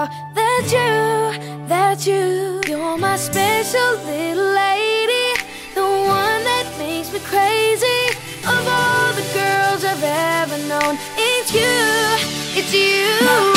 out that you, that you. You're my special little lady, the one that makes me crazy. Of all the girls I've ever known, it's you, it's you.